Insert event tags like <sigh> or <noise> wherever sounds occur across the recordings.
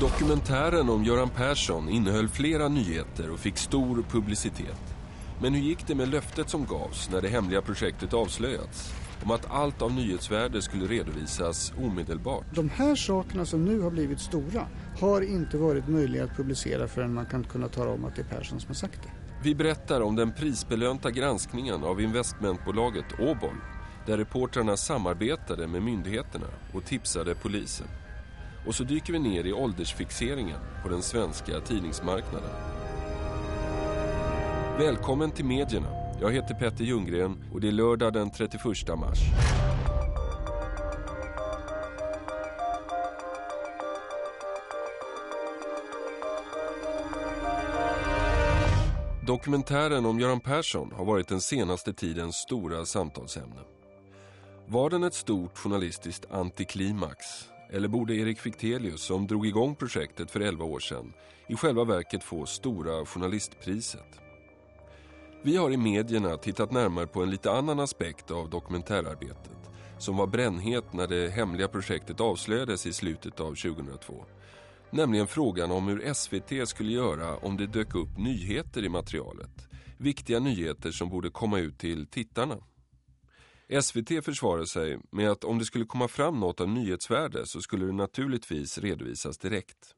Dokumentären om Göran Persson innehöll flera nyheter och fick stor publicitet. Men hur gick det med löftet som gavs när det hemliga projektet avslöjats? Om att allt av nyhetsvärde skulle redovisas omedelbart. De här sakerna som nu har blivit stora har inte varit möjliga att publicera förrän man kan kunna tala om att det är Persson som har sagt det. Vi berättar om den prisbelönta granskningen av investmentbolaget Åbol där reportrarna samarbetade med myndigheterna och tipsade polisen. Och så dyker vi ner i åldersfixeringen på den svenska tidningsmarknaden. Välkommen till medierna. Jag heter Petter Ljunggren och det är lördag den 31 mars. Dokumentären om Göran Persson har varit den senaste tidens stora samtalsämne. Var den ett stort journalistiskt antiklimax? Eller borde Erik Fichtelius, som drog igång projektet för 11 år sedan, i själva verket få Stora journalistpriset? Vi har i medierna tittat närmare på en lite annan aspekt av dokumentärarbetet som var brännhet när det hemliga projektet avslöjades i slutet av 2002. Nämligen frågan om hur SVT skulle göra om det dök upp nyheter i materialet. Viktiga nyheter som borde komma ut till tittarna. SVT försvarar sig med att om det skulle komma fram något av nyhetsvärde så skulle det naturligtvis redovisas direkt.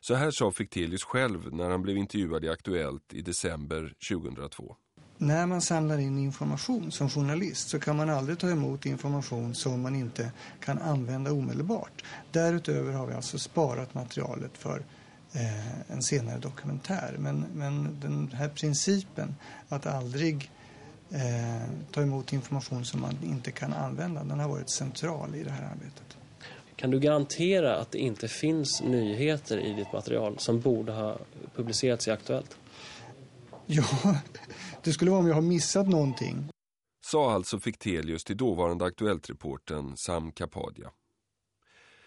Så här sa Fichtelius själv när han blev intervjuad i Aktuellt i december 2002. När man samlar in information som journalist så kan man aldrig ta emot information som man inte kan använda omedelbart. Därutöver har vi alltså sparat materialet för eh, en senare dokumentär. Men, men den här principen att aldrig eh, ta emot information som man inte kan använda, den har varit central i det här arbetet. Kan du garantera att det inte finns nyheter i ditt material som borde ha publicerats i Aktuellt? <laughs> Ja, det skulle vara om jag har missat någonting. Sa alltså Fichtelius till dåvarande Aktuellt-reporten Sam Kapadia.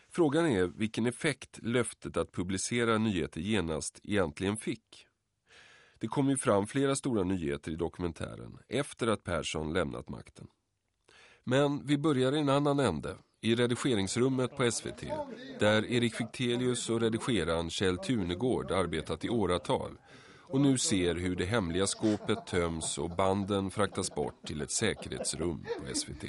Frågan är vilken effekt löftet att publicera nyheter genast egentligen fick. Det kom ju fram flera stora nyheter i dokumentären efter att Persson lämnat makten. Men vi börjar i en annan ände, i redigeringsrummet på SVT, där Erik Fichtelius och redigeraren Kjell Tunegård arbetat i åratal och nu ser hur det hemliga skåpet töms och banden fraktas bort till ett säkerhetsrum på SVT.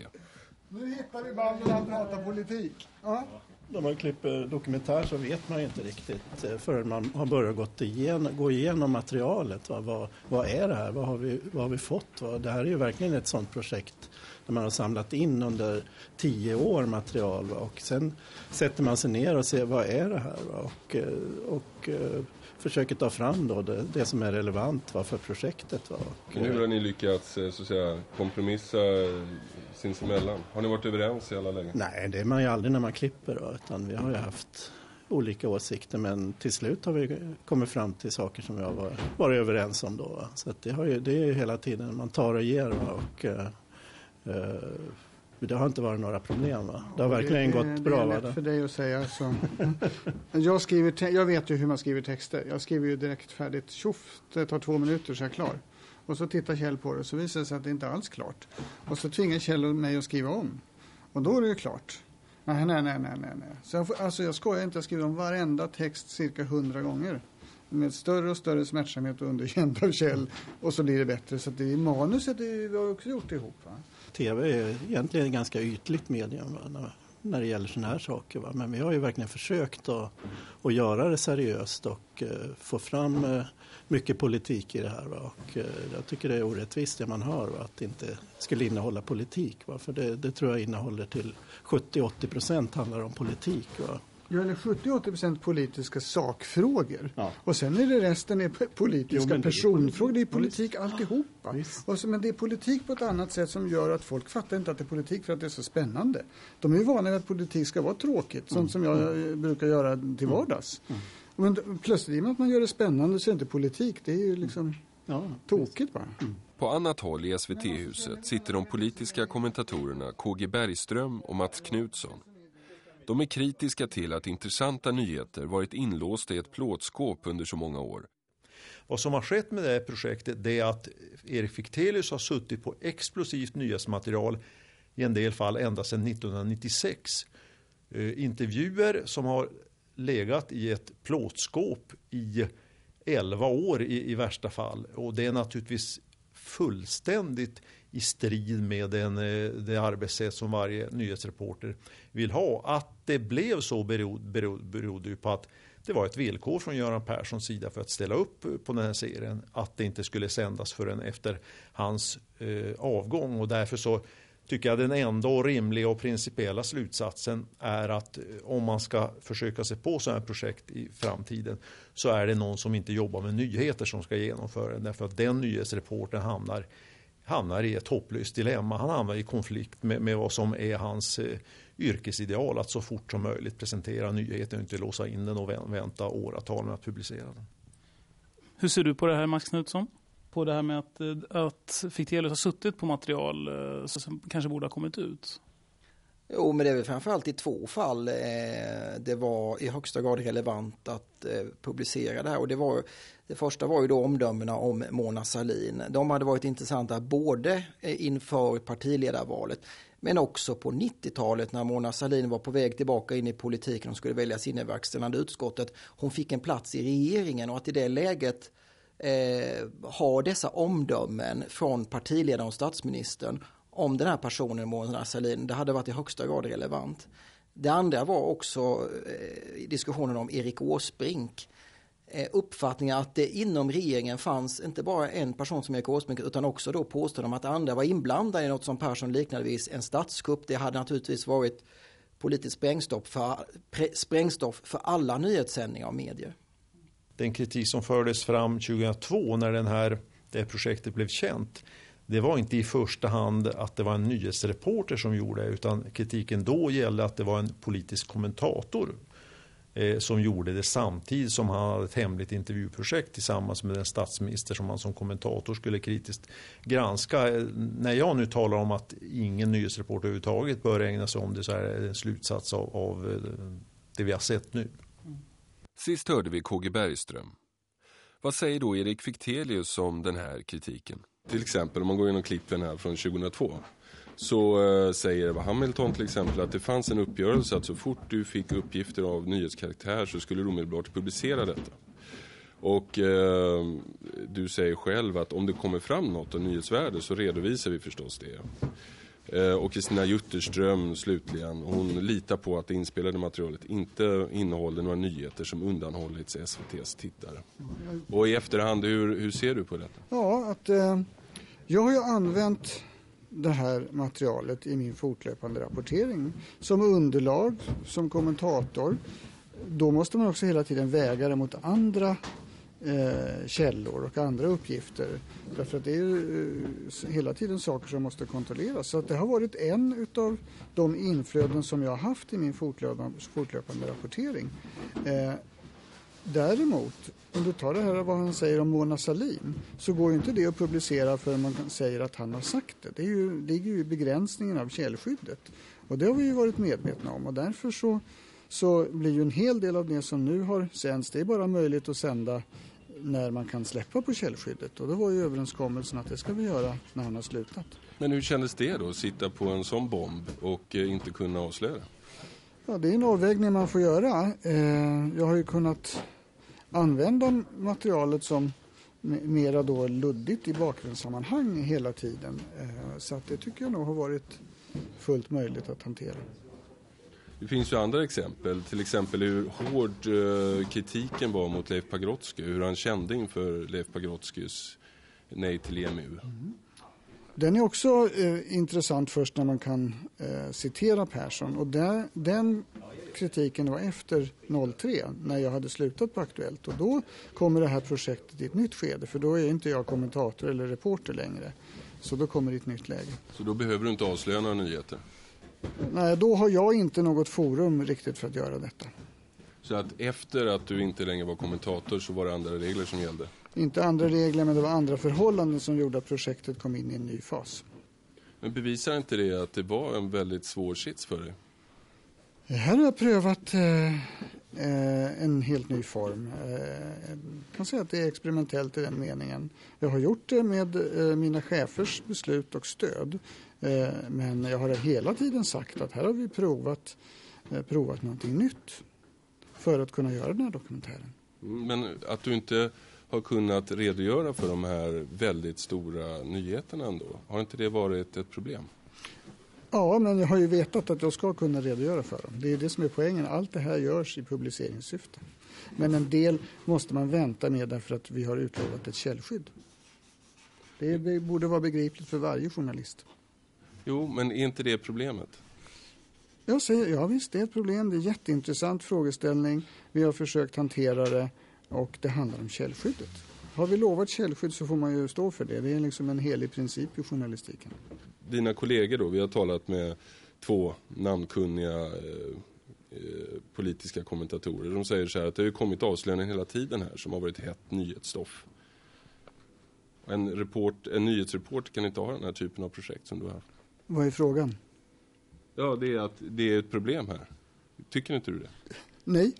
Nu hittar vi banden att prata politik. Ja. När man klipper dokumentär så vet man inte riktigt eh, förrän man har börjat gått igen, gå igenom materialet. Va? Vad, vad är det här? Vad har vi, vad har vi fått? Va? Det här är ju verkligen ett sånt projekt där man har samlat in under tio år material. Va? Och sen sätter man sig ner och ser vad är det här? Va? Och, eh, och eh, försöker ta fram då det, det som är relevant va, för projektet. Va? Och, hur har ni lyckats så att säga, kompromissa sinsemellan? Har ni varit överens i alla lägen? Nej, det är man ju aldrig när man klipper. Då, utan vi har ju haft olika åsikter men till slut har vi kommit fram till saker som vi har varit, varit överens om. Då, va? Så det, ju, det är ju hela tiden man tar och ger. Va? Och, uh, uh, det har inte varit några problem va? Det har verkligen det, gått bra. Det är lätt för dig att säga så. jag, skriver jag vet ju hur man skriver texter. Jag skriver ju direkt färdigt. Tjoff, det tar två minuter så är jag klar. Och så tittar Kjell på det så visar det sig att det inte alls är klart. Och så tvingar Kjell mig att skriva om. Och då är det ju klart. Nej, nej, nej, nej, nej. Så jag, får, alltså jag skojar inte, jag skriver om varenda text cirka hundra gånger. Med större och större smärtsamhet och underkänd av Kjell. Och så blir det bättre. Så det är manuset det, vi har också gjort ihop. Va? TV är egentligen ett ganska ytligt medium va? När, när det gäller sådana här saker. Va? Men vi har ju verkligen försökt att, att göra det seriöst och uh, få fram uh, mycket politik i det här. Va? Och, uh, jag tycker det är orättvist det man hör, va? att det inte skulle innehålla politik. Va? För det, det tror jag innehåller till 70-80 procent handlar om politik. Va? Ja, eller 70-80% politiska sakfrågor. Ja. Och sen är det resten är politiska Jo, men personfrågor. Det är politik. politik alltihopa. Visst. Och så, men det är politik på ett annat sätt som gör att folk fattar inte att det är politik för att det är så spännande. De är ju vana vid att politik ska vara tråkigt, sånt som jag eh, brukar göra till vardags. Men d- plötsligt i och med att man gör det spännande så är det inte politik. Det är ju liksom Ja, tokigt bara. På annat håll i SVT-huset sitter de politiska kommentatorerna KG Bergström och Mats Knutsson. De är kritiska till att intressanta nyheter varit inlåsta i ett plåtskåp under så många år. Vad som har skett med det här projektet det är att Erik Fichtelius har suttit på explosivt nyhetsmaterial i en del fall ända sedan 1996 eh, intervjuer som har legat i ett plåtskåp i 11 år i, i värsta fall. Och det är naturligtvis fullständigt i strid med den, eh, det arbetssätt som varje nyhetsreporter vill ha. Att det blev så berodde, berodde, berodde ju på att det var ett villkor från Göran Perssons sida för att ställa upp på den här serien att det inte skulle sändas förrän efter hans eh, avgång och därför så tycker jag den enda och rimliga och principiella slutsatsen är att eh, om man ska försöka sig på sådana här projekt i framtiden så är det någon som inte jobbar med nyheter som ska genomföra det. Därför att den nyhetsreporten hamnar, hamnar i ett hopplöst dilemma. Han hamnar i konflikt med, med vad som är hans eh, yrkesideal att så fort som möjligt presentera nyheten och inte låsa in den och vänta åratal med att publicera den. Hur ser du på det här Max Knutsson? På det här med att, eh, att Fichtelius har suttit på material eh, som kanske borde ha kommit ut? Jo, men det är väl framförallt i två fall eh, det var i högsta grad relevant att eh, publicera det här. Och det, var, det första var ju då omdömena om Mona Sahlin. De hade varit intressanta både eh, inför partiledarvalet men också på 90-talet när Mona Sahlin var på väg tillbaka in i politiken och skulle väljas in i verkställande utskottet. Hon fick en plats i regeringen och att i det läget eh, ha dessa omdömen från partiledaren och statsministern om den här personen Mona Sahlin, det hade varit i högsta grad relevant. Det andra var också eh, diskussionen om Erik Åsbrink Eh, uppfattningen att det inom regeringen fanns inte bara en person som Erik Åsbrink utan också då om att andra var inblandade i något som Persson liknade vid en statskupp. Det hade naturligtvis varit politiskt sprängstoff för, sprängstoff för alla nyhetssändningar av medier. Den kritik som fördes fram 2002 när den här, det här projektet blev känt det var inte i första hand att det var en nyhetsreporter som gjorde det utan kritiken då gällde att det var en politisk kommentator eh, som gjorde det samtidigt som han hade ett hemligt intervjuprojekt tillsammans med den statsminister som han som kommentator skulle kritiskt granska. Eh, när jag nu talar om att ingen nyhetsreporter överhuvudtaget bör ägna sig om det så är det en slutsats av, av eh, det vi har sett nu. Sist hörde vi KG Bergström. Vad säger då Erik Fichtelius om den här kritiken? Till exempel om man går igenom klippen här från 2002 så äh, säger Hamilton till exempel att det fanns en uppgörelse att så fort du fick uppgifter av nyhetskaraktär så skulle du omedelbart publicera detta. Och eh, du säger själv att om det kommer fram något av nyhetsvärde så redovisar vi förstås det. Eh, och Kristina Jutterström slutligen, hon litar på att det inspelade materialet inte innehåller några nyheter som undanhållits SVTs tittare. Och i efterhand, hur, hur ser du på detta? Ja, att eh, jag har ju använt det här materialet i min fortlöpande rapportering som underlag, som kommentator. Då måste man också hela tiden väga det mot andra eh, källor och andra uppgifter. Därför att det är eh, hela tiden saker som måste kontrolleras. Så det har varit en av de inflöden som jag har haft i min fortlöpande, fortlöpande rapportering. Eh, Däremot, om du tar det här vad han säger om Mona Salin så går ju inte det att publicera förrän man säger att han har sagt det. Det är ju, det ligger ju i begränsningen av källskyddet. Och det har vi ju varit medvetna om och därför så, så blir ju en hel del av det som nu har sänds, det är bara möjligt att sända när man kan släppa på källskyddet. Och då var ju överenskommelsen att det ska vi göra när han har slutat. Men hur kändes det då, att sitta på en sån bomb och eh, inte kunna avslöja det? Ja, det är en avvägning man får göra. Eh, jag har ju kunnat använda materialet som mera då luddigt i bakgrundssammanhang hela tiden. Eh, så att det tycker jag nog har varit fullt möjligt att hantera. Det finns ju andra exempel, till exempel hur hård eh, kritiken var mot Leif Pagrotsky, hur han kände inför Leif Pagrotskys nej till EMU. Mm. Den är också eh, intressant först när man kan eh, citera Persson och där, den kritiken var efter 03 när jag hade slutat på Aktuellt och då kommer det här projektet i ett nytt skede för då är inte jag kommentator eller reporter längre. Så då kommer det i ett nytt läge. Så då behöver du inte avslöja några nyheter? Nej, då har jag inte något forum riktigt för att göra detta. Så att efter att du inte längre var kommentator så var det andra regler som gällde? Inte andra regler men det var andra förhållanden som gjorde att projektet kom in i en ny fas. Men bevisar inte det att det var en väldigt svår sits för dig? Här har jag prövat eh, eh, en helt ny form. Eh, jag kan säga att det är experimentellt i den meningen. Jag har gjort det med eh, mina chefers beslut och stöd. Eh, men jag har hela tiden sagt att här har vi provat eh, provat någonting nytt för att kunna göra den här dokumentären. Mm, men att du inte har kunnat redogöra för de här väldigt stora nyheterna ändå, har inte det varit ett problem? Ja, men jag har ju vetat att jag ska kunna redogöra för dem. Det är det som är poängen. Allt det här görs i publiceringssyfte. Men en del måste man vänta med därför att vi har utlovat ett källskydd. Det borde vara begripligt för varje journalist. Jo, men är inte det problemet? Jag säger, ja visst, det är ett problem. Det är en jätteintressant frågeställning. Vi har försökt hantera det och det handlar om källskyddet. Har vi lovat källskydd så får man ju stå för det. Det är liksom en helig princip i journalistiken. Dina kollegor då, vi har talat med två namnkunniga eh, eh, politiska kommentatorer. De säger så här att det har kommit avslöjanden hela tiden här som har varit hett nyhetsstoff. En, report, en nyhetsreporter kan inte ha den här typen av projekt som du har haft. Vad är frågan? Ja, det är att det är ett problem här. Tycker inte du det? Nej.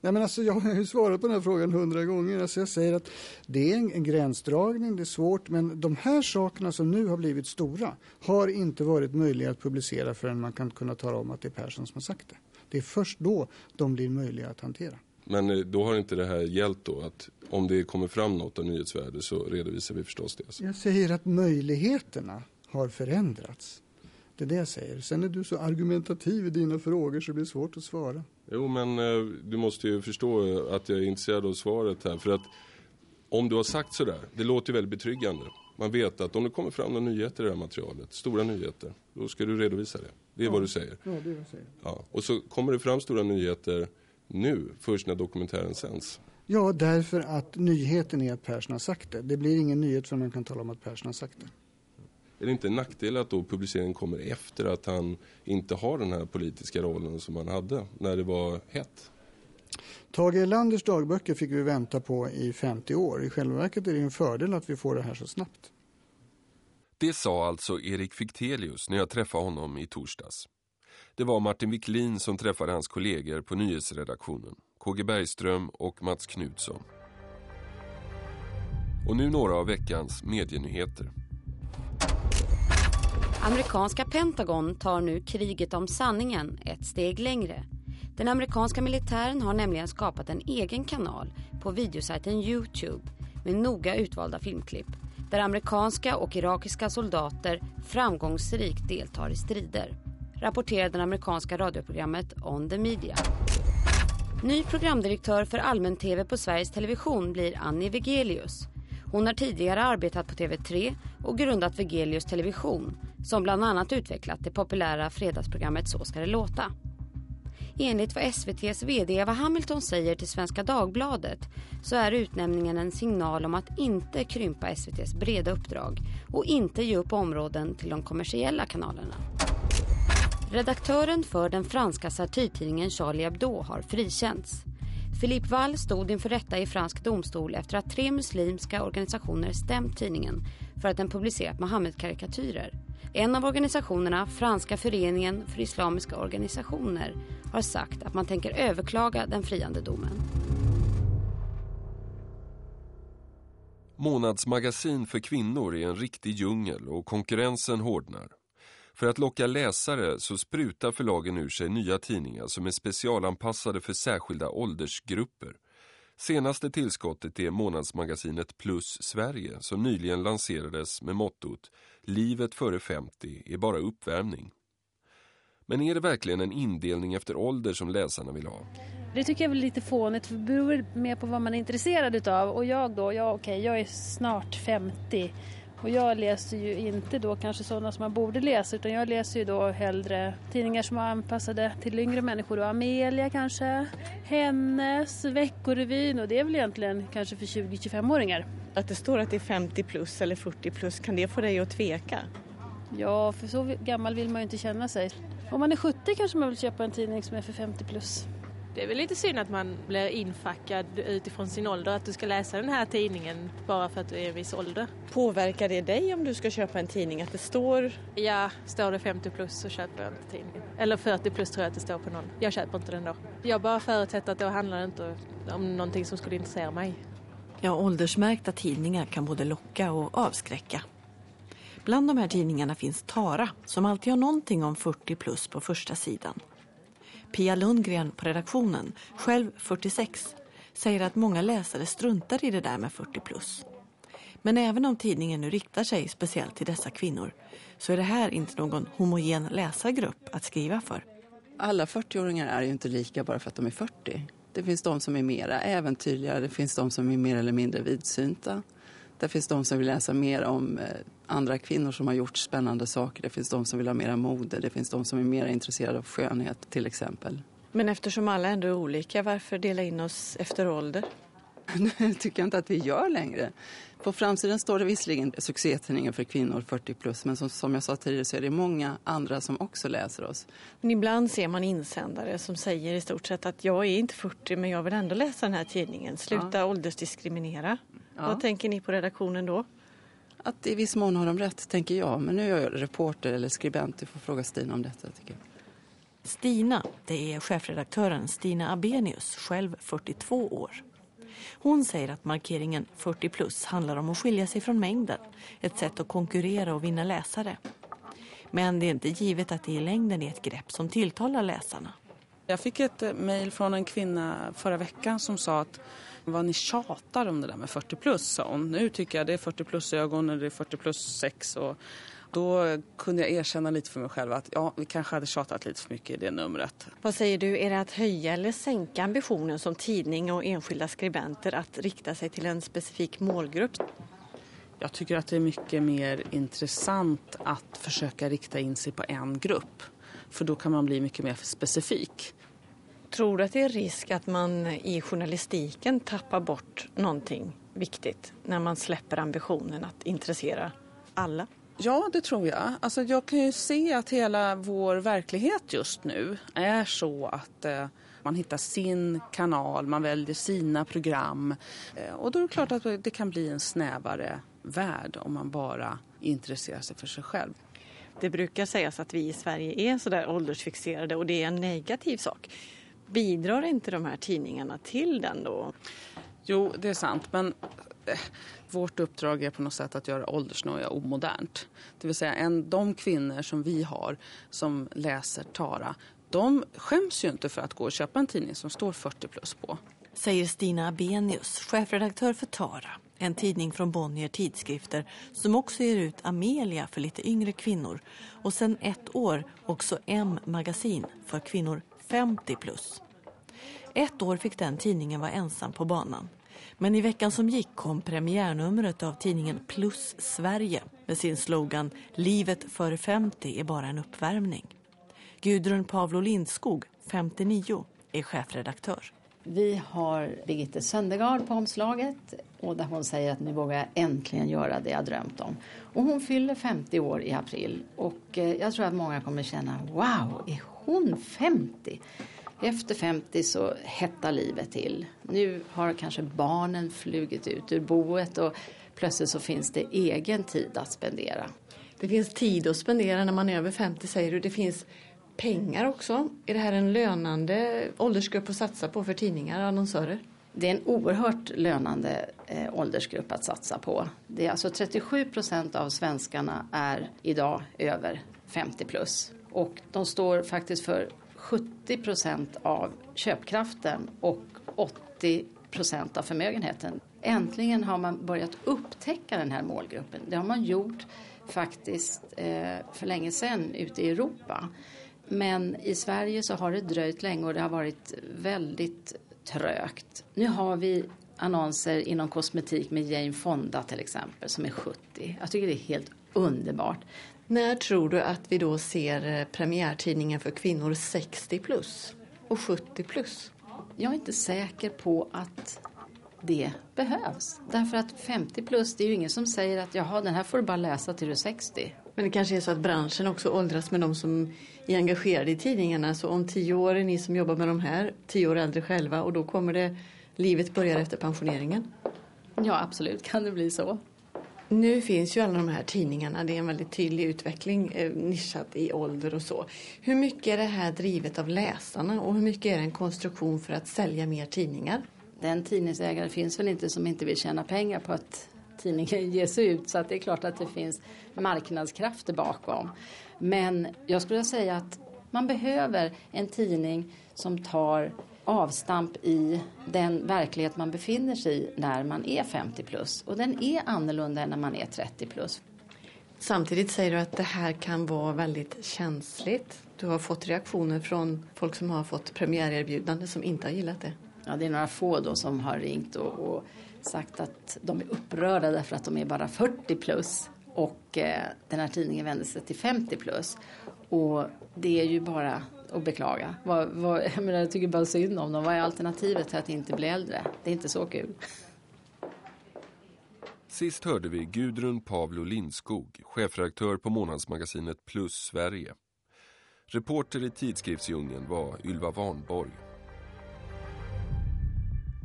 Nej, men alltså, jag har ju svarat på den här frågan hundra gånger. Alltså, jag säger att det är en, en gränsdragning, det är svårt, men de här sakerna som nu har blivit stora har inte varit möjliga att publicera förrän man kan kunna tala om att det är Persson som har sagt det. Det är först då de blir möjliga att hantera. Men eh, då har inte det här gällt då att om det kommer fram något av nyhetsvärde så redovisar vi förstås det. Jag säger att möjligheterna har förändrats. Det är det jag säger. Sen är du så argumentativ i dina frågor så det blir svårt att svara. Jo, men eh, du måste ju förstå att jag är intresserad av svaret här. För att om du har sagt sådär, det låter ju väldigt betryggande. Man vet att om det kommer fram några nyheter i det här materialet, stora nyheter, då ska du redovisa det. Det är ja. vad du säger. Ja, det är vad jag säger. Ja. Och så kommer det fram stora nyheter nu, först när dokumentären sänds. Ja, därför att nyheten är att Persson har sagt det. Det blir ingen nyhet förrän man kan tala om att Persson har sagt det. Är det inte en nackdel att då publiceringen kommer efter att han inte har den här politiska rollen som han hade när det var hett? Tage Erlanders dagböcker fick vi vänta på i 50 år. I själva verket är det en fördel att vi får det här så snabbt. Det sa alltså Erik Fichtelius när jag träffade honom i torsdags. Det var Martin Wiklin som träffade hans kollegor på nyhetsredaktionen, KG Bergström och Mats Knutsson. Och nu några av veckans medienyheter. Amerikanska Pentagon tar nu kriget om sanningen ett steg längre. Den amerikanska militären har nämligen skapat en egen kanal på videosajten Youtube med noga utvalda filmklipp där amerikanska och irakiska soldater framgångsrikt deltar i strider rapporterar det amerikanska radioprogrammet On the Media. Ny programdirektör för allmän-tv på Sveriges Television blir Annie Vegelius. Hon har tidigare arbetat på TV3 och grundat Vegelius Television som bland annat utvecklat det populära fredagsprogrammet Så ska det låta. Enligt vad SVTs VD Eva Hamilton säger till Svenska Dagbladet så är utnämningen en signal om att inte krympa SVTs breda uppdrag och inte ge upp områden till de kommersiella kanalerna. Redaktören för den franska satirtidningen Charlie Hebdo har frikänts. Philippe Wall stod inför rätta i fransk domstol efter att tre muslimska organisationer stämt tidningen för att den publicerat Mohammed-karikatyrer. En av organisationerna, Franska föreningen för islamiska organisationer, har sagt att man tänker överklaga den friande domen. Månadsmagasin för kvinnor är en riktig djungel och konkurrensen hårdnar. För att locka läsare så sprutar förlagen ur sig nya tidningar som är specialanpassade för särskilda åldersgrupper. Senaste tillskottet är månadsmagasinet Plus Sverige som nyligen lanserades med mottot Livet före 50 är bara uppvärmning. Men är det verkligen en indelning efter ålder som läsarna vill ha? Det tycker jag är lite fånigt för det beror mer på vad man är intresserad utav. Och jag då, ja, okej, okay, jag är snart 50 och jag läser ju inte då kanske sådana som man borde läsa utan jag läser ju då hellre tidningar som är anpassade till yngre människor. Då. Amelia kanske, Hennes, Veckorevyn och det är väl egentligen kanske för 20-25-åringar. Att det står att det är 50 plus eller 40 plus, kan det få dig att tveka? Ja, för så gammal vill man ju inte känna sig. Om man är 70 kanske man vill köpa en tidning som är för 50 plus. Det är väl lite synd att man blir infackad utifrån sin ålder, att du ska läsa den här tidningen bara för att du är en viss ålder. Påverkar det dig om du ska köpa en tidning att det står? Ja, står det 50 plus så köper jag inte tidningen. Eller 40 plus tror jag att det står på någon. Jag köper inte den då. Jag bara förutsätter att då handlar det inte om någonting som skulle intressera mig. Ja, åldersmärkta tidningar kan både locka och avskräcka. Bland de här tidningarna finns Tara som alltid har någonting om 40 plus på första sidan. Pia Lundgren på redaktionen, själv 46, säger att många läsare struntar i det där med 40 plus. Men även om tidningen nu riktar sig speciellt till dessa kvinnor så är det här inte någon homogen läsargrupp att skriva för. Alla 40-åringar är ju inte lika bara för att de är 40. Det finns de som är mera äventyrliga, det finns de som är mer eller mindre vidsynta. Det finns de som vill läsa mer om eh, andra kvinnor som har gjort spännande saker. Det finns de som vill ha mera mode, det finns de som är mer intresserade av skönhet till exempel. Men eftersom alla ändå är olika, varför dela in oss efter ålder? <laughs> Det tycker jag inte att vi gör längre. På framsidan står det visserligen succétidningen för kvinnor 40 plus men som, som jag sa tidigare så är det många andra som också läser oss. Men ibland ser man insändare som säger i stort sett att jag är inte 40 men jag vill ändå läsa den här tidningen. Sluta ja. åldersdiskriminera. Ja. Vad tänker ni på redaktionen då? Att i viss mån har de rätt, tänker jag. Men nu är jag reporter eller skribent. Du får fråga Stina om detta, tycker jag. Stina, det är chefredaktören Stina Abenius, själv 42 år. Hon säger att markeringen 40 plus handlar om att skilja sig från mängden. Ett sätt att konkurrera och vinna läsare. Men det är inte givet att det i längden är ett grepp som tilltalar läsarna. Jag fick ett eh, mejl från en kvinna förra veckan som sa att vad ni tjatar om det där med 40 plus, sa hon. Nu tycker jag det är 40 plus ögon och det är 40 plus sex och då kunde jag erkänna lite för mig själv att ja, vi kanske hade tjatat lite för mycket i det numret. Vad säger du, är det att höja eller sänka ambitionen som tidning och enskilda skribenter att rikta sig till en specifik målgrupp? Jag tycker att det är mycket mer intressant att försöka rikta in sig på en grupp. För då kan man bli mycket mer specifik. Tror du att det är risk att man i journalistiken tappar bort någonting viktigt när man släpper ambitionen att intressera alla? Ja, det tror jag. Alltså, jag kan ju se att hela vår verklighet just nu är så att eh, man hittar sin kanal, man väljer sina program. Eh, och då är det klart att det kan bli en snävare värld om man bara intresserar sig för sig själv. Det brukar sägas att vi i Sverige är sådär åldersfixerade och det är en negativ sak. Bidrar inte de här tidningarna till den då? Jo, det är sant. Men eh, vårt uppdrag är på något sätt att göra åldersnoja omodernt. Det vill säga en, de kvinnor som vi har som läser Tara, de skäms ju inte för att gå och köpa en tidning som står 40 plus på. Säger Stina Abenius, chefredaktör för Tara. En tidning från Bonnier Tidskrifter som också ger ut Amelia för lite yngre kvinnor. Och sedan ett år också M-magasin för kvinnor 50 plus. Ett år fick den tidningen vara ensam på banan. Men i veckan som gick kom premiärnumret av tidningen Plus Sverige med sin slogan Livet före 50 är bara en uppvärmning. Gudrun Pavlo Lindskog, 59, är chefredaktör. Vi har Birgitte Söndergaard på omslaget och där hon säger att nu vågar jag äntligen göra det jag drömt om. Och hon fyller 50 år i april och eh, jag tror att många kommer känna wow, är hon 50? Efter 50 så hettar livet till. Nu har kanske barnen flugit ut ur boet och plötsligt så finns det egen tid att spendera. Det finns tid att spendera när man är över 50 säger du. Det finns pengar också. Är det här en lönande åldersgrupp att satsa på för tidningar och annonsörer? Det är en oerhört lönande eh, åldersgrupp att satsa på. Det är alltså 37 procent av svenskarna är idag över 50 plus. Och de står faktiskt för 70 procent av köpkraften och 80 procent av förmögenheten. Äntligen har man börjat upptäcka den här målgruppen. Det har man gjort faktiskt eh, för länge sedan ute i Europa. Men i Sverige så har det dröjt länge och det har varit väldigt trögt. Nu har vi annonser inom kosmetik med Jane Fonda till exempel som är 70. Jag tycker det är helt underbart. När tror du att vi då ser eh, premiärtidningen för kvinnor 60 plus och 70 plus? Jag är inte säker på att det behövs. Därför att 50 plus, det är ju ingen som säger att jaha, den här får du bara läsa till du är 60. Men det kanske är så att branschen också åldras med de som är engagerade i tidningarna. Så om tio år är ni som jobbar med de här, tio år äldre själva och då kommer det, livet börjar efter pensioneringen. Ja, absolut kan det bli så. Nu finns ju alla de här tidningarna, det är en väldigt tydlig utveckling eh, nischat i ålder och så. Hur mycket är det här drivet av läsarna och hur mycket är det en konstruktion för att sälja mer tidningar? Den tidningsägare finns väl inte som inte vill tjäna pengar på att tidningen <laughs> ges ut så att det är klart att det finns marknadskrafter bakom. Men jag skulle säga att Man behöver en tidning som tar avstamp i den verklighet man befinner sig i när man är 50 plus. Och den är annorlunda än när man är 30 plus. Samtidigt säger du att det här kan vara väldigt känsligt. Du har fått reaktioner från folk som har fått premiärerbjudande som inte har gillat det. Ja, det är några få då som har ringt och, och sagt att de är upprörda därför att de är bara 40 plus och eh, den här tidningen vänder sig till 50 plus. Och det är ju bara att beklaga. Vad, vad, <laughs> jag, menar, jag tycker bara synd om dem. Vad är alternativet till att inte bli äldre? Det är inte så kul. Sist hörde vi Gudrun Pavlo Lindskog, chefredaktör på månadsmagasinet Plus Sverige. Reporter i tidskriftsdjungeln var Ylva Warnborg.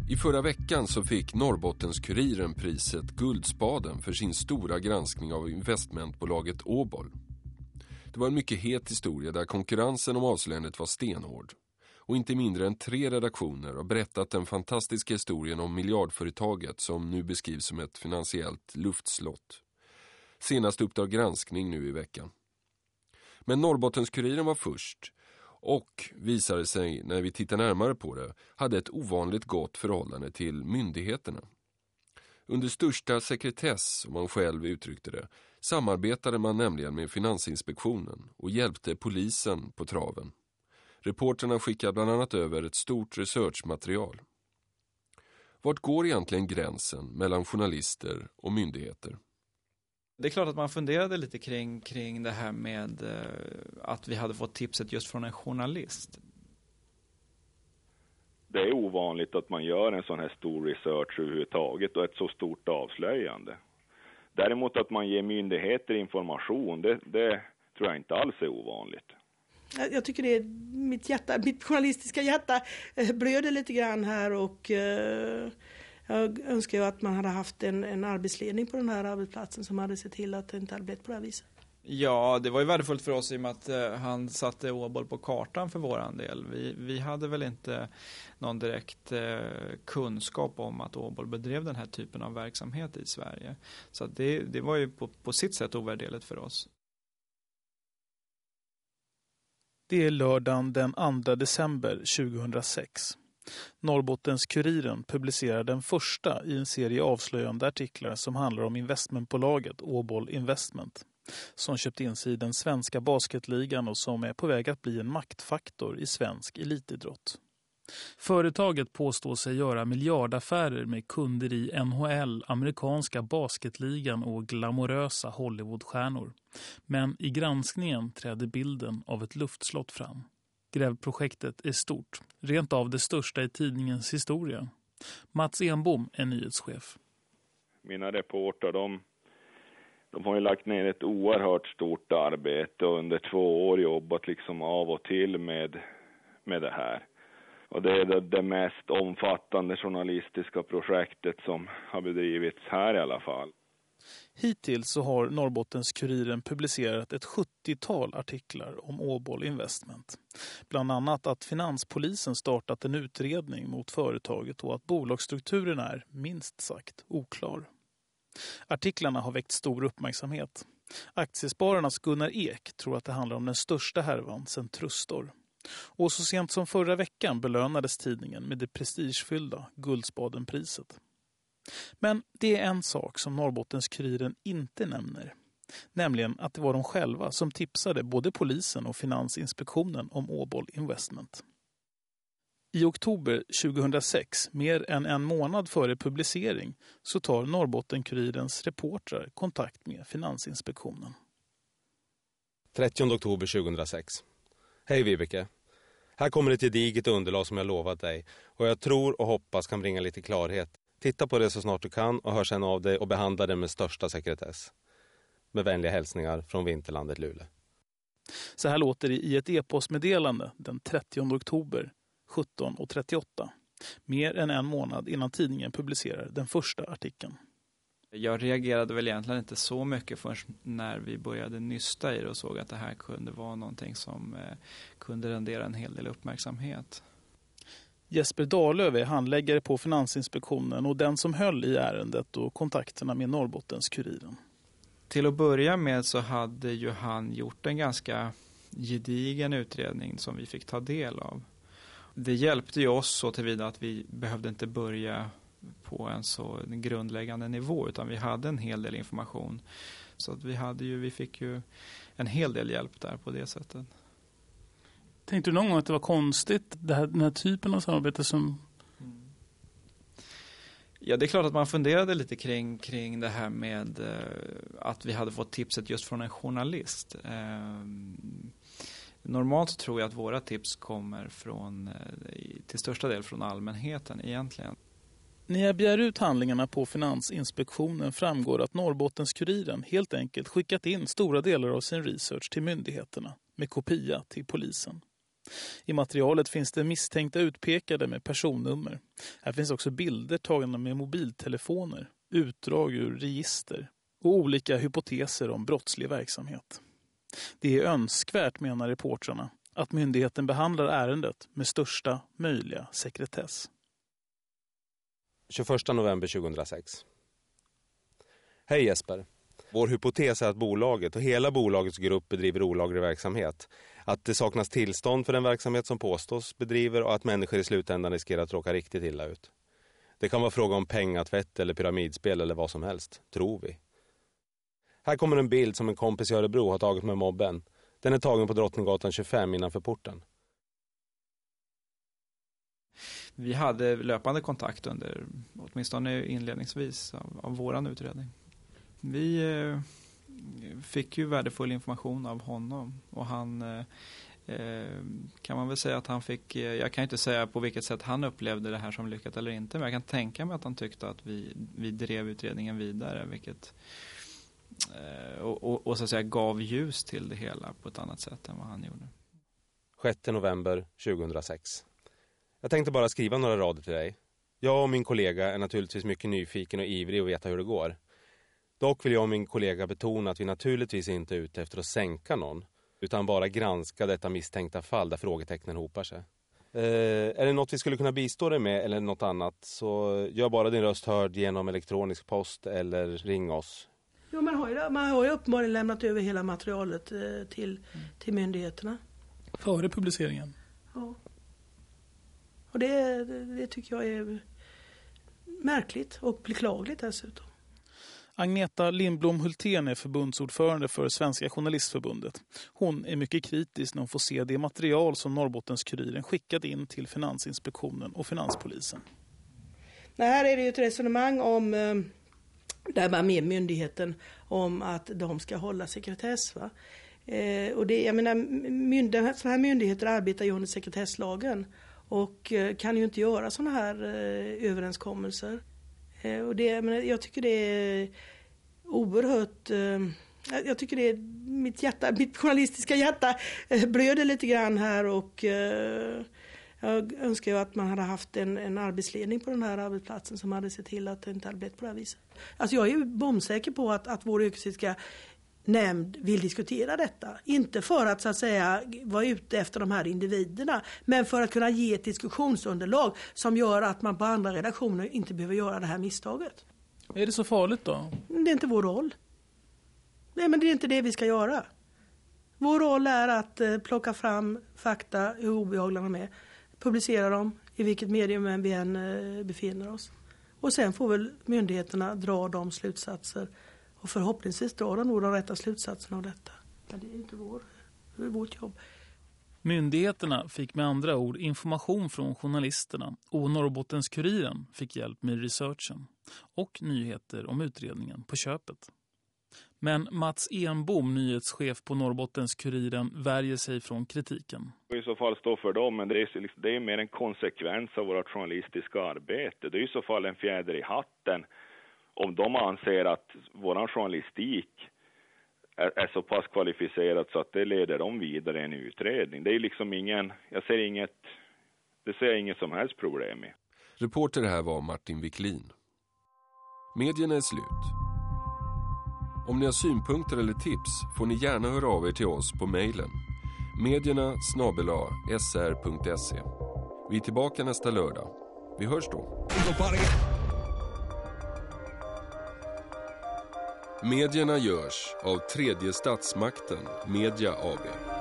I förra veckan så fick Norrbottens-Kuriren priset Guldspaden för sin stora granskning av investmentbolaget Åboll. Det var en mycket het historia där konkurrensen om avslöjandet var stenhård. Och inte mindre än tre redaktioner har berättat den fantastiska historien om miljardföretaget som nu beskrivs som ett finansiellt luftslott. Senast Uppdrag granskning nu i veckan. Men Norrbottens-Kuriren var först och visade sig när vi tittar närmare på det hade ett ovanligt gott förhållande till myndigheterna. Under största sekretess, som man själv uttryckte det, samarbetade man nämligen med Finansinspektionen och hjälpte polisen på traven. Reporterna skickade bland annat över ett stort researchmaterial. Vart går egentligen gränsen mellan journalister och myndigheter? Det är klart att man funderade lite kring, kring det här med eh, att vi hade fått tipset just från en journalist. Det är ovanligt att man gör en sån här stor research överhuvudtaget och ett så stort avslöjande. Däremot att man ger myndigheter information, det, det tror jag inte alls är ovanligt. Jag tycker det är mitt hjärta, mitt journalistiska hjärta eh, blöder lite grann här och eh, jag önskar ju att man hade haft en, en arbetsledning på den här arbetsplatsen som hade sett till att det inte hade blivit på det här viset. Ja, det var ju värdefullt för oss i och med att eh, han satte Åboll på kartan för våran del. Vi, vi hade väl inte någon direkt eh, kunskap om att Åboll bedrev den här typen av verksamhet i Sverige. Så det, det var ju på, på sitt sätt ovärderligt för oss. Det är lördagen den 2 december 2006. Norrbottens-Kuriren publicerar den första i en serie avslöjande artiklar som handlar om investmentbolaget Åboll Investment som köpt in sig i den svenska basketligan och som är på väg att bli en maktfaktor i svensk elitidrott. Företaget påstår sig göra miljardaffärer med kunder i NHL, amerikanska basketligan och glamorösa Hollywoodstjärnor. Men i granskningen träder bilden av ett luftslott fram. Grävprojektet är stort, rent av det största i tidningens historia. Mats Enbom är nyhetschef. Mina reporter, de, de har ju lagt ner ett oerhört stort arbete och under två år jobbat liksom av och till med, med det här. Och det är det, det mest omfattande journalistiska projektet som har bedrivits här i alla fall. Hittills så har Norrbottens-Kuriren publicerat ett 70-tal artiklar om Åboll Investment. Bland annat att Finanspolisen startat en utredning mot företaget och att bolagsstrukturen är, minst sagt, oklar. Artiklarna har väckt stor uppmärksamhet. Aktiespararnas Gunnar Ek tror att det handlar om den största härvan sedan Trustor. Och så sent som förra veckan belönades tidningen med det prestigefyllda Guldspadenpriset. Men det är en sak som Norrbottens-Kuriren inte nämner. Nämligen att det var de själva som tipsade både polisen och Finansinspektionen om Åboll Investment. I oktober 2006, mer än en månad före publicering, så tar Norrbotten-Kurirens reportrar kontakt med Finansinspektionen. 30 oktober 2006. Hej Vibeke. Här kommer ett gediget underlag som jag lovat dig och jag tror och hoppas kan bringa lite klarhet. Titta på det så snart du kan och hör sen av dig och behandla det med största sekretess. Med vänliga hälsningar från Vinterlandet Luleå. Så här låter det i ett e-postmeddelande den 30 oktober 17.38. Mer än en månad innan tidningen publicerar den första artikeln. Jag reagerade väl egentligen inte så mycket förrän när vi började nysta i det och såg att det här kunde vara någonting som eh, kunde rendera en hel del uppmärksamhet. Jesper Dahlöv är handläggare på Finansinspektionen och den som höll i ärendet och kontakterna med Norrbottens-Kuriren. Till att börja med så hade ju han gjort en ganska gedigen utredning som vi fick ta del av. Det hjälpte ju oss så tillvida att vi behövde inte börja på en så grundläggande nivå utan vi hade en hel del information. Så att vi, hade ju, vi fick ju en hel del hjälp där på det sättet. Tänkte du någon gång att det var konstigt, det här, den här typen av samarbete som Ja, det är klart att man funderade lite kring, kring det här med eh, att vi hade fått tipset just från en journalist. Eh, normalt tror jag att våra tips kommer från, eh, till största del från allmänheten egentligen. När jag begär ut handlingarna på Finansinspektionen framgår att Norrbottens-Kuriren helt enkelt skickat in stora delar av sin research till myndigheterna med kopia till polisen. I materialet finns det misstänkta utpekade med personnummer. Här finns också bilder tagna med mobiltelefoner, utdrag ur register och olika hypoteser om brottslig verksamhet. Det är önskvärt, menar reportrarna, att myndigheten behandlar ärendet med största möjliga sekretess. 21 november 2006. Hej Jesper. Vår hypotes är att bolaget och hela bolagets grupp bedriver olaglig verksamhet. Att det saknas tillstånd för den verksamhet som påstås bedriver och att människor i slutändan riskerar att råka riktigt illa ut. Det kan vara fråga om pengatvätt eller pyramidspel eller vad som helst, tror vi. Här kommer en bild som en kompis i Örebro har tagit med mobben. Den är tagen på Drottninggatan 25 innanför porten. Vi hade löpande kontakt under, åtminstone inledningsvis, av, av våran utredning. Vi eh, fick ju värdefull information av honom och han eh, eh kan man väl säga att han fick, eh, jag kan inte säga på vilket sätt han upplevde det här som lyckat eller inte, men jag kan tänka mig att han tyckte att vi, vi drev utredningen vidare, vilket eh, Eh, och, och, och, så att säga gav ljus till det hela på ett annat sätt än vad han gjorde. 6 november 2006. Jag tänkte bara skriva några rader till dig. Jag och min kollega är naturligtvis mycket nyfiken och ivrig att veta hur det går. Dock vill jag och min kollega betona att vi naturligtvis inte är ute efter att sänka någon utan bara granska detta misstänkta fall där frågetecknen hopar sig. Eh, är det något vi skulle kunna bistå dig med eller något annat så gör bara din röst hörd genom elektronisk post eller ring oss. Jo, man, har ju, man har ju uppenbarligen lämnat över hela materialet eh, till, till myndigheterna. Före publiceringen? Ja. Och det, det, det tycker jag är märkligt och beklagligt dessutom. Agneta Lindblom Hultén är förbundsordförande för Svenska Journalistförbundet. Hon är mycket kritisk när hon får se det material som Norrbottens-Kuriren skickat in till Finansinspektionen och Finanspolisen. Nej, här är det ju ett resonemang om eh, där man med myndigheten om att de ska hålla sekretess. Va? Eh, och det, jag menar, mynd, sådana här myndigheter arbetar ju under sekretesslagen och eh, kan ju inte göra sådana här eh, överenskommelser. Eh, och det, men jag tycker det är oerhört eh, jag tycker det är mitt hjärta, mitt journalistiska hjärta eh, blöder lite grann här och eh, jag önskar ju att man hade haft en, en arbetsledning på den här arbetsplatsen som hade sett till att det inte hade blivit på det här viset. Alltså jag är ju bombsäker på att, att vår yrkesetiska nämnd vill diskutera detta. Inte för att så att säga vara ute efter de här individerna men för att kunna ge ett diskussionsunderlag som gör att man på andra redaktioner inte behöver göra det här misstaget. Är det så farligt då? Det är inte vår roll. Nej men det är inte det vi ska göra. Vår roll är att eh, plocka fram fakta, hur obehagliga de är, publicera dem i vilket medium vi än eh, befinner oss. Och sen får väl myndigheterna dra de slutsatser och förhoppningsvis drar de nog de rätta slutsatserna av detta. Men det är inte vår, det är vårt jobb. Myndigheterna fick med andra ord information från journalisterna och Norrbottens-Kuriren fick hjälp med researchen och nyheter om utredningen på köpet. Men Mats Enbom, nyhetschef på Norrbottens-Kuriren, värjer sig från kritiken. I så fall stå för dem, men det är, liksom, det är mer en konsekvens av vårt journalistiska arbete. Det är i så fall en fjäder i hatten om de anser att vår journalistik är, är, så pass kvalificerad så att det leder dem vidare i en utredning. Det är liksom ingen, jag ser inget, det ser jag inget som helst problem i. Reporter här var Martin Wiklin. Medierna är slut. Om ni har synpunkter eller tips får ni gärna höra av er till oss på mejlen medierna sr.se. Vi är tillbaka nästa lördag. Vi hörs då. Medierna görs av tredje statsmakten Media AB.